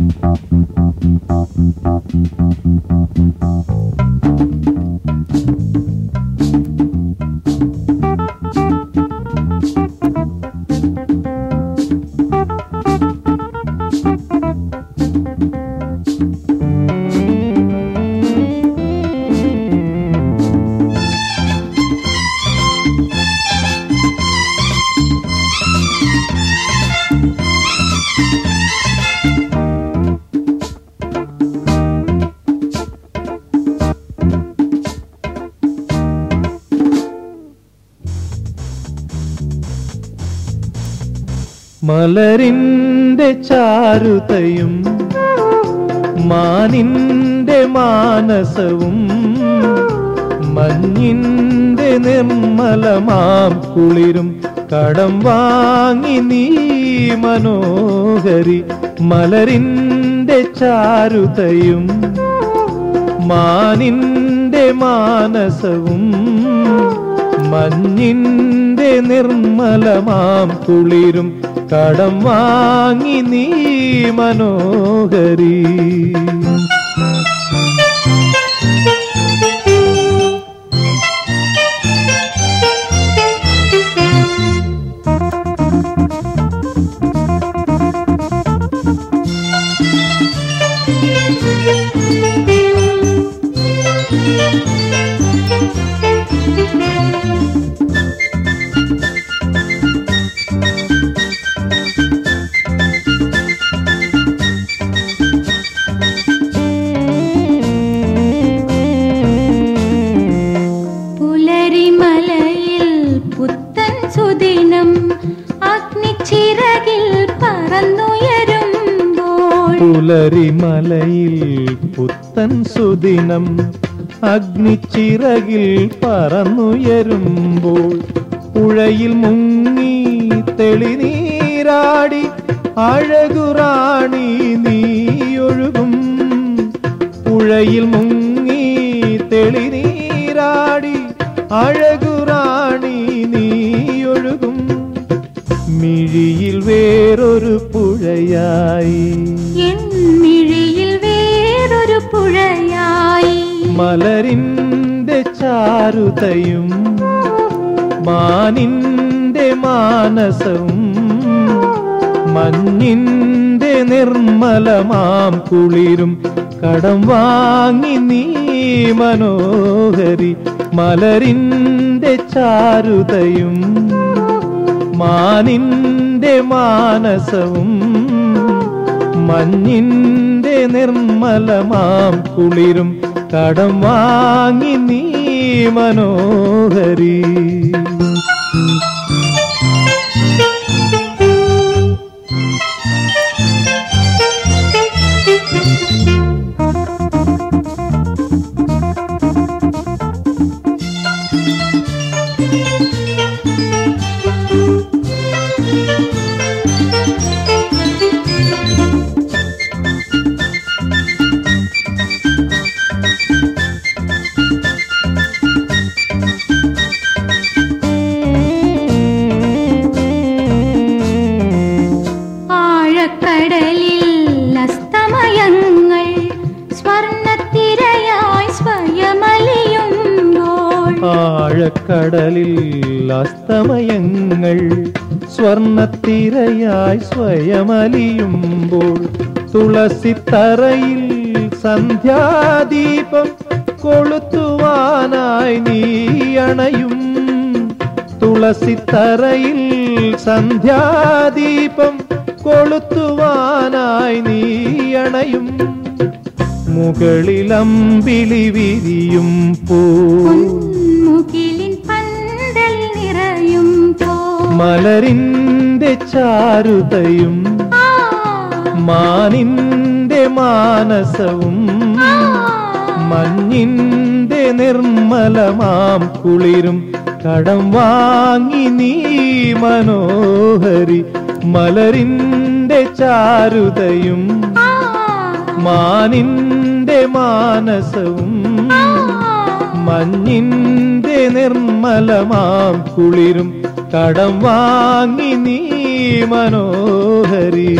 Thank you. മലരിന്റെ ചാരുതയും മാനിന്റെ മാനസവും മഞ്ഞിന്റെ നിർമ്മലമാം കുളിരും കടം വാങ്ങി നീ മനോഹരി മലരിന്റെ ചാരുതയും മാനിന്റെ മാനസവും മഞ്ഞിന്റെ നിർമ്മലമാം കുളിരും കടം വാങ്ങി നീ മനോഹരി. പുലരിമലയിൽ പുത്തൻ സുദിനം അഗ്നിച്ചിറകിൽ പറന്നുയരുമ്പോൾ പുഴയിൽ മുങ്ങി തെളിനീരാടി അഴകുറാണി നീയൊഴുകും പുഴയിൽ മുങ്ങി തെളിനീരാടി അഴകുറാണി നീയൊഴുകും മിഴിയിൽ വേറൊരു പുഴയായി മലരിന്റെ ചാരുതയും മാനിന്റെ മാനസവും മഞ്ഞിന്റെ നിർമ്മലമാം കുളിരും. കടം വാങ്ങി നീ മനോഹരി മലരിന്റെ ചാരുതയും മാനിന്റെ മാനസവും മഞ്ഞിന്റെ നിർമ്മലമാം കുളിരും. കടം വാങ്ങി നീ മനോഹരി ആഴക്കടലിൽ അസ്തമയങ്ങൾ സ്വർണത്തിരയായി സ്വയമലിയുമ്പോൾ തുളസിത്തറയിൽ സന്ധ്യാദീപം കൊളുത്തുവാനായി നീയണയും തുളസിത്തറയിൽ സന്ധ്യാദീപം കൊളുത്തുവാനായി നീയണയും മുകളിലമ്പിളി വിരിയും പൂ. മലരിന്റെ ചാരുതയും മാനിന്റെ മാനസവും മഞ്ഞിന്റെ നിർമ്മലമാം കുളിരും കടം വാങ്ങി നീ മനോഹരി മലരിന്റെ ചാരുതയും മാനിന്റെ മാനസവും. മഞ്ഞിന്റെ നിർമ്മലമാം കുളിരും കടം വാങ്ങി നീ മനോഹരി